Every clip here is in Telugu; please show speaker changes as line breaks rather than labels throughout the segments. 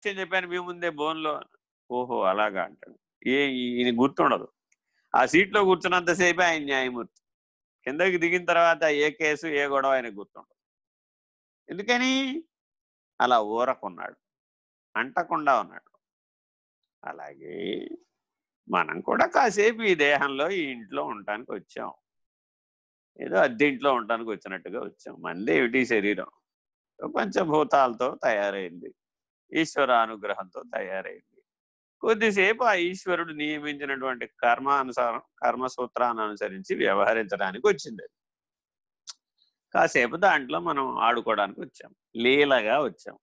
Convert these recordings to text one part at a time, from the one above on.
రహస్యం చెప్పాను మీ ముందే బోన్లో ఓహో అలాగా అంటాడు. ఏ ఈయన గుర్తుండదు. ఆ సీట్లో కూర్చున్నంతసేపే ఆయన న్యాయమూర్తి. కిందకి దిగిన తర్వాత ఏ కేసు ఏ గొడవ ఆయనకు గుర్తుండదు. ఎందుకని? అలా ఊరకున్నాడు. అంటకుండా ఉన్నాడు. అలాగే మనం కూడా కాసేపు ఈ దేహంలో ఈ ఇంట్లో ఉండటానికి వచ్చాం. ఏదో అద్దెంట్లో ఉండటానికి వచ్చినట్టుగా వచ్చాం. మంది ఏమిటి శరీరం? పంచభూతాలతో తయారైంది. ఈశ్వర అనుగ్రహంతో తయారైంది. కొద్దిసేపు ఆ ఈశ్వరుడు నియమించినటువంటి కర్మానుసారం కర్మ సూత్రాన్ని అనుసరించి వ్యవహరించడానికి వచ్చింది అది. కాసేపు దాంట్లో మనం ఆడుకోవడానికి వచ్చాం. లీలగా వచ్చాం.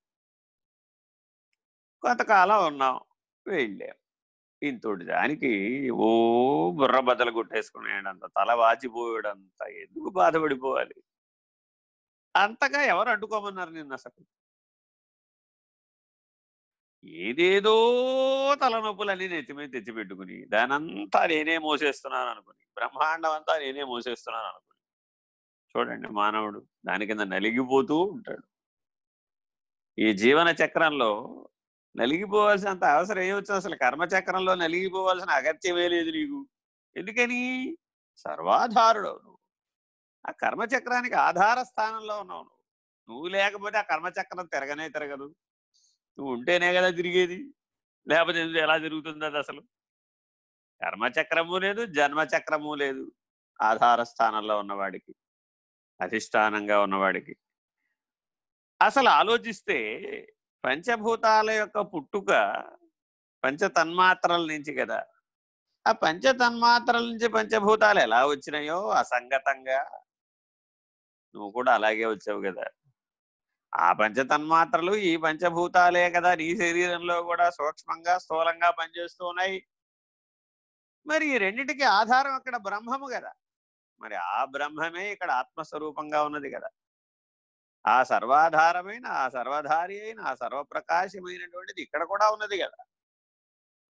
కొంతకాలం ఉన్నాం వెళ్ళాం. ఇంతటి దానికి ఓ బుర్ర బద్దలు కొట్టేసుకునేడంత తల వాచిపోయాడంత ఎందుకు బాధపడిపోవాలి? అంతగా ఎవరు అడ్డుకోమన్నారు నిన్న అసలు? ఏదేదో తలనొప్పులన్నీ నెత్తి మీద తెచ్చిపెట్టుకుని దానంతా నేనే మోసేస్తున్నాను అనుకుని బ్రహ్మాండం అంతా నేనే మోసేస్తున్నాను అనుకుని చూడండి మానవుడు దాని కింద నలిగిపోతూ ఉంటాడు. ఈ జీవన చక్రంలో నలిగిపోవాల్సినంత అవసరం ఏమొచ్చింది అసలు కర్మచక్రంలో నలిగిపోవాల్సిన అగత్యమే లేదు నీకు. ఎందుకని? సర్వాధారుడు నువ్వు. ఆ కర్మచక్రానికి ఆధార స్థానంలో ఉన్నావు నువ్వు. నువ్వు లేకపోతే ఆ కర్మచక్రం తిరగనే తిరగదు. నువ్వు ఉంటేనే కదా తిరిగేది. లేకపోతే ఎందుకు? ఎలా తిరుగుతుంది అది అసలు? కర్మచక్రము లేదు జన్మచక్రము లేదు. ఆధార స్థానంలో ఉన్నవాడికి అధిష్టానంగా ఉన్నవాడికి. అసలు ఆలోచిస్తే పంచభూతాల యొక్క పుట్టుక పంచ తన్మాత్రల నుంచి కదా. ఆ పంచతన్మాత్రల నుంచి పంచభూతాలు ఎలా వచ్చినాయో అసంగతంగా నువ్వు కూడా అలాగే వచ్చావు కదా. ఆ పంచతన్మాత్రలు ఈ పంచభూతాలే కదా. నీ శరీరంలో కూడా సూక్ష్మంగా స్థూలంగా పనిచేస్తూ ఉన్నాయి. మరి ఈ రెండిటికి ఆధారం అక్కడ బ్రహ్మము కదా. మరి ఆ బ్రహ్మమే ఇక్కడ ఆత్మస్వరూపంగా ఉన్నది కదా. ఆ సర్వాధారమైన ఆ సర్వధారి అయిన ఆ సర్వప్రకాశమైనటువంటిది ఇక్కడ కూడా ఉన్నది కదా.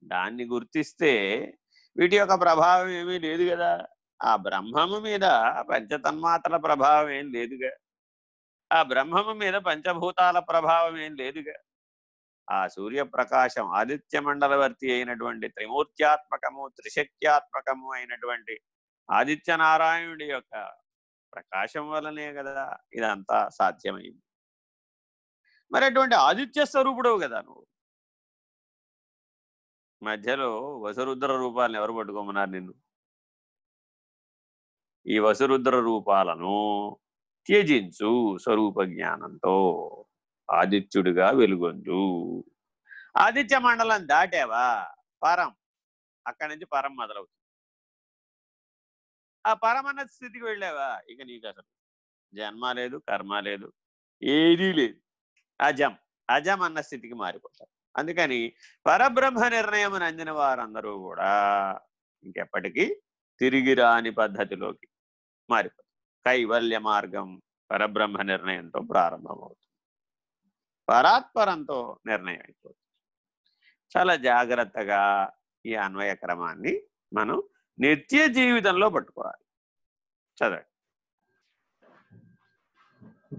దాన్ని గుర్తిస్తే వీటి యొక్క ప్రభావం ఏమీ లేదు కదా. ఆ బ్రహ్మము మీద పంచతన్మాత్రల ప్రభావం ఏం లేదుగా ఆ బ్రహ్మము మీద పంచభూతాల ప్రభావం ఏం లేదుగా. ఆ సూర్యప్రకాశం ఆదిత్య మండలవర్తి అయినటువంటి త్రిమూర్త్యాత్మకము త్రిశక్త్యాత్మకము అయినటువంటి ఆదిత్య నారాయణుడి యొక్క ప్రకాశం వలనే కదా ఇదంతా సాధ్యమైంది. మరి అటువంటి ఆదిత్య స్వరూపుడవు కదా నువ్వు. మధ్యలో వసురుద్ర రూపాలను ఎవరు పట్టుకోమన్నారు నిన్ను? ఈ వసురుద్ర రూపాలను త్యజించు స్వరూప జ్ఞానంతో ఆదిత్యుడిగా వెలుగొందు. ఆదిత్య మండలం దాటావా? పరం. అక్కడి నుంచి పరం మొదలవుతుంది. ఆ పరమన్న స్థితికి వెళ్ళావా? ఇక నీకు అసలు జన్మ లేదు కర్మ లేదు ఏదీ లేదు. అజం. అజం అన్న స్థితికి మారిపోతారు అందుకని పరబ్రహ్మ నిర్ణయం అందిన వారందరూ కూడా ఇంకెప్పటికీ తిరిగి రాని పద్ధతిలోకి మారిపోతారు. కైవల్య మార్గం పరబ్రహ్మ నిర్ణయంతో ప్రారంభమవుతుంది. పరాత్పరంతో నిర్ణయం అయిపోతుంది. చాలా జాగ్రత్తగా ఈ అన్వయ క్రమాన్ని మనం నిత్య జీవితంలో పట్టుకోవాలి. చదవండి.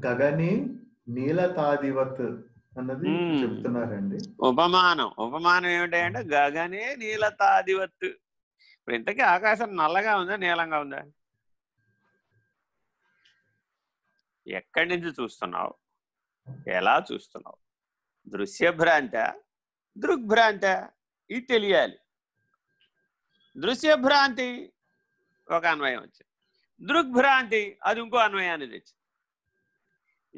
గగని నీలతాదివత్ అన్నది. చెప్తున్నారండి.
ఉపమానం. ఉపమానం ఏమిటంటే గగనే నీలతాదివత్తు ఇప్పుడు ఇంతకీ ఆకాశం నల్లగా ఉందా నీలంగా ఉందా? ఎక్కడి నుంచి చూస్తున్నావు? ఎలా చూస్తున్నావు? దృశ్యభ్రాంత? దృగ్భ్రాంత? ఇది తెలియాలి. దృశ్యభ్రాంతి ఒక అన్వయం వచ్చింది. దృగ్భ్రాంతి అది ఇంకో అన్వయాన్ని తెచ్చి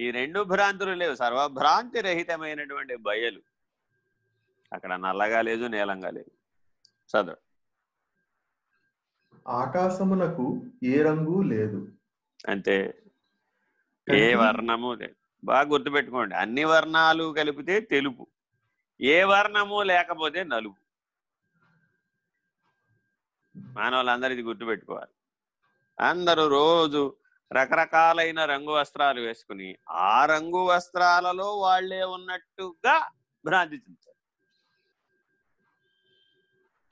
ఈ రెండు భ్రాంతులు లేవు. సర్వభ్రాంతి రహితమైనటువంటి బయలు. అక్కడ నల్లగా లేదు నీలంగా లేదు. చదువు.
ఆకాశమునకు ఏ రంగు లేదు.
అంతే. ఏ వర్ణము లేదు బాగా గుర్తుపెట్టుకోండి. అన్ని వర్ణాలు కలిపితే తెలుపు. ఏ వర్ణము లేకపోతే నలుపు. మానవులందరూ ఇది గుర్తుపెట్టుకోవాలి. అందరూ రోజు రకరకాలైన రంగు వస్త్రాలు వేసుకుని ఆ రంగు వస్త్రాలలో వాళ్ళే ఉన్నట్టుగా భ్రాంతి చెందుతారు.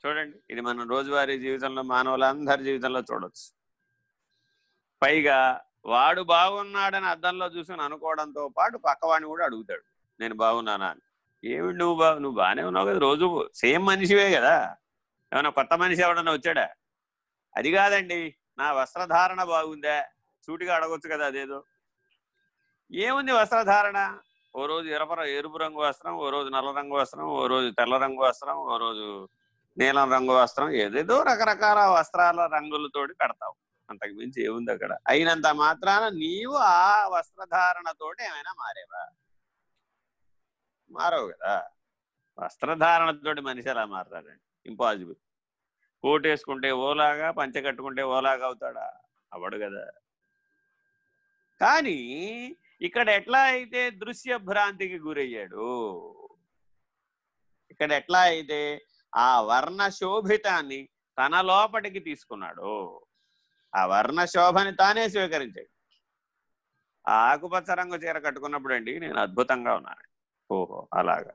చూడండి ఇది మనం రోజువారీ జీవితంలో మానవులందరి జీవితంలో చూడొచ్చు. పైగా వాడు బాగున్నాడని అద్దంలో చూసుకుని అనుకోవడంతో పాటు పక్కవాడిని కూడా అడుగుతాడు. నేను బాగున్నానా అని. ఏమిటి నువ్వు బా నువ్వు బాగానే ఉన్నావు కదా రోజు. సేమ్ మనిషివే కదా. ఏమైనా కొత్త మనిషి ఎవడన్నా వచ్చాడా? అది కాదండి. నా వస్త్రధారణ బాగుందా? సూటిగా అడగొచ్చు కదా అదేదో. ఏముంది వస్త్రధారణ? ఓ రోజు ఎరప ఎరుపు రంగు వస్త్రం ఓ రోజు నల్ల రంగు వస్త్రం ఓ రోజు తెల్ల రంగు వస్త్రం ఓ రోజు నీలం రంగు వస్త్రం ఏదేదో రకరకాల వస్త్రాల రంగులతోటి కడతావు అంతకు మించి ఏముంది అక్కడ. అయినంత మాత్రాన నీవు ఆ వస్త్రధారణతోటి ఏమైనా మారేవా? మారవు కదా. వస్త్రధారణతోటి మనిషి ఎలా మారతాడండి ఇంపాసిబుల్ కోట్ వేసుకుంటే ఓలాగా పంచ కట్టుకుంటే ఓలాగా అవుతాడా? అవడు కదా. కానీ ఇక్కడ ఎట్లా అయితే దృశ్య భ్రాంతికి గురయ్యాడు ఇక్కడ ఎట్లా అయితే ఆ వర్ణ శోభితాన్ని తన లోపటికి తీసుకున్నాడు ఆ వర్ణ శోభని తానే స్వీకరించాడు. ఆ ఆకుపచ్చ రంగు చీర కట్టుకున్నప్పుడు అండి నేను అద్భుతంగా ఉన్నాను. ఓహో అలాగా.